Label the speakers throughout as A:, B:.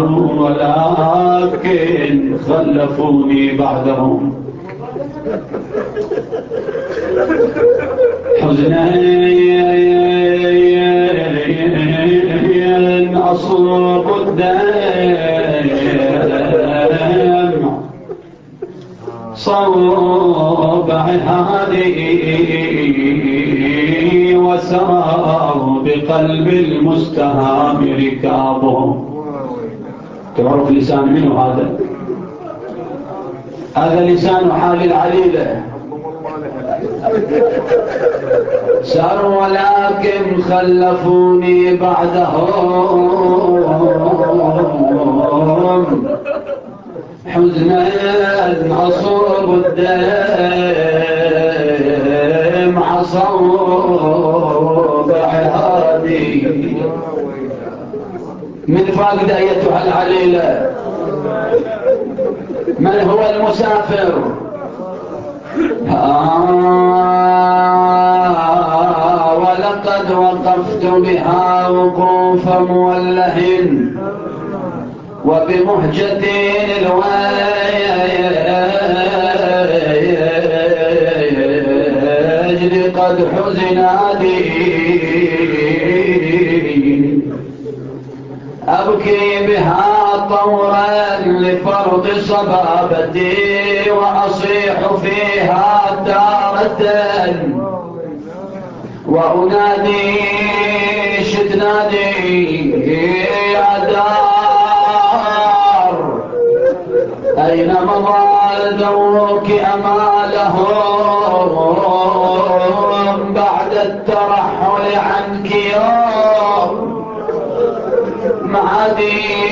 A: ساروا ولكن خلفوني بعدهم. حزنين أصوب الدم صوبع هذه وسار بقلب المستهام ركابهم. تعرف لسان منه هذا. هذا لسان حال العليلة ساروا ولكن خلفوني بعدهم. حزنا أصوب الدم عصوب عهادي من فاقد العليلة من هو المسافر؟ آه ولقد وقفت بها وقوف موله وبمهجة الوجد قد حزن أبكي بها طورا لفرض صبابتي وأصيح فيها تارة وأنادي شتنادي يا دار. أين مضى دوك أمالهم بعد الترحل عنك يوم معدي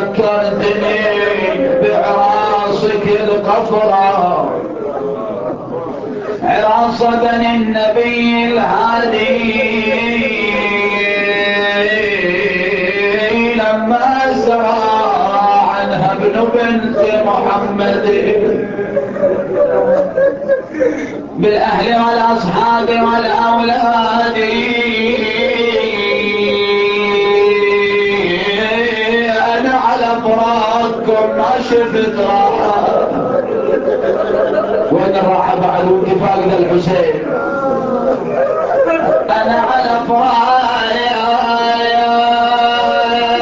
A: ذكرتني بعراصك القفرة عراص بني النبي الهادي. لما سرى عنها ابن بنت محمد. بالأهل والأصحاب والأولاد. ما شفت راحة. وين الراحة بعد واتفاق ذا الحسين أنا على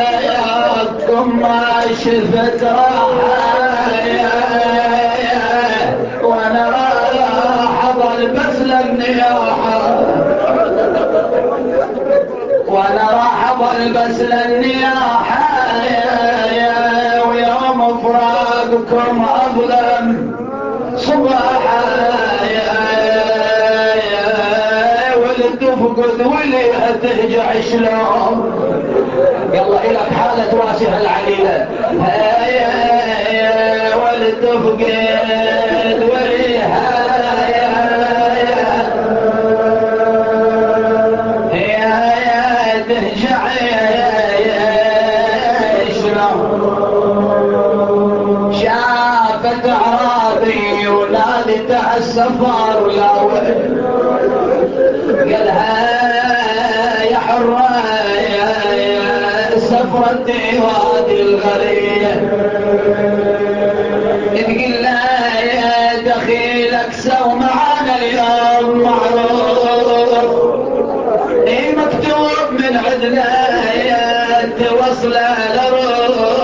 A: فراقكم ما شفت راحة. وأنا راح أظل بس للنياحة وأنا راح أظل بس للنياحة فراقكم اظلم صباحا والتفقد واللي هتهجع شلون يلا إلك حالة واسع العليلة. والتفقد وليها سفرتي وادي الغرية تقول لها يا دخيلك سو معانا اليوم معروف. إيه مكتوب من عدنا يا توصل لروح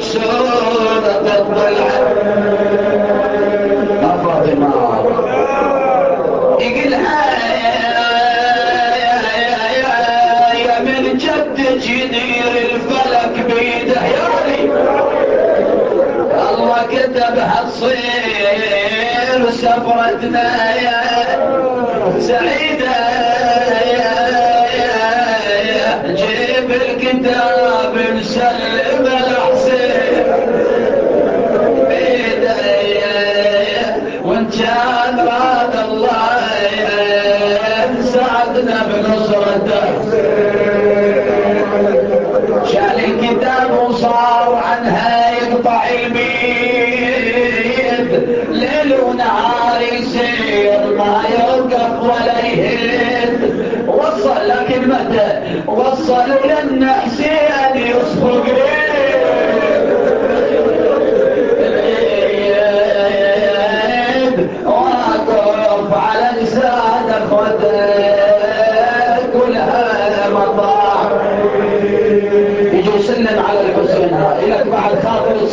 A: شهادتك بالحق فاطمة يجي الآية يا يا يا من جد جدير الفلك بيده يا ولي الله كتب حصير سفرتنا يا سعيدة يا يا يا جيب الكتاب مسلم وان كان راد الله ساعدنا بنصرته شال الكتاب وصار عنها يقطع البيد ليل ونهار يسير ما يوقف ولا يهد. وصل لكن متى وصل لأن حسين يصفق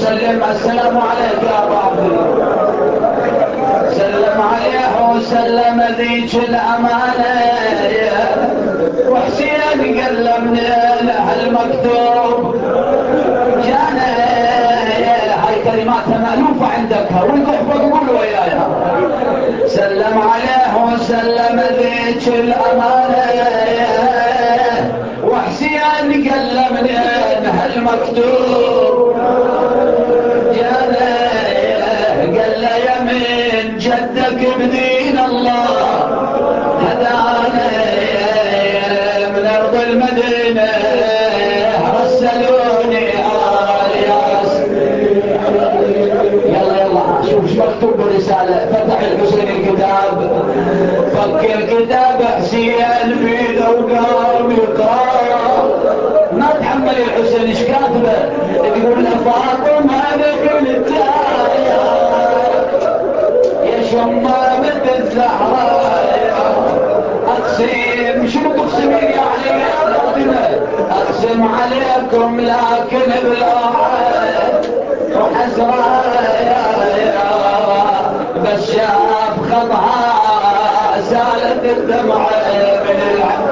A: تسلم السلام عليك يا الله. سلم عليه وسلم ذيك الأمانة. وحسين قال له المكتوب. جانا هاي كلماتها مألوفة عندك. وانت قول وياها سلم عليه وسلم ذيك الأمانة. وحسين قال له من من جدك بدين الله. هدانا من أرض المدينة. رسلوني آل ياسين يلا يلا. شوف إيش مكتوب بالرسالة فتح الحسين الكتاب. فك الكتاب حسين في وقام يقرا ما تحمل الحسين إيش كاتبه؟ تقول فاطمة بنت شمامة الزهراء شنو تقسمين يعني يا اقسم عليكم لكن بالله وحسرة بس شاف خطها سالت الدمعة من العين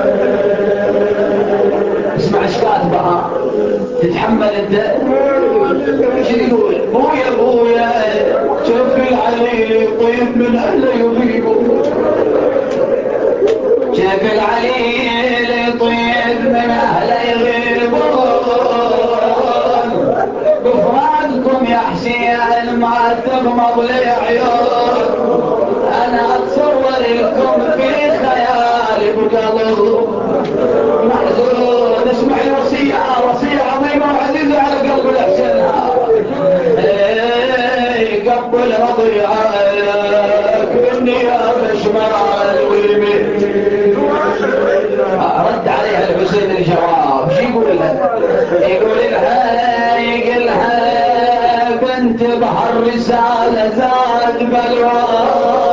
A: اسمع إيش كاتبها تتحمل انت شو يقول بويا بويا العليل يطيب من اهله يغيبوا شوف العليل يطيب من اهله يغيبون بفرادكم يا حسين ما تغمض لي عيون أنا اتصور لكم في خيالي بقلب محزون اسمع الوصية وصية عظيمة وعزيزة على قلب الحسين قبل رضيعك بالنيابة شمال واليمين رد عليها الحسين الجواب شو يقول لها؟ يقول لها يقول لها بنت بحر رسالة زاد بلواي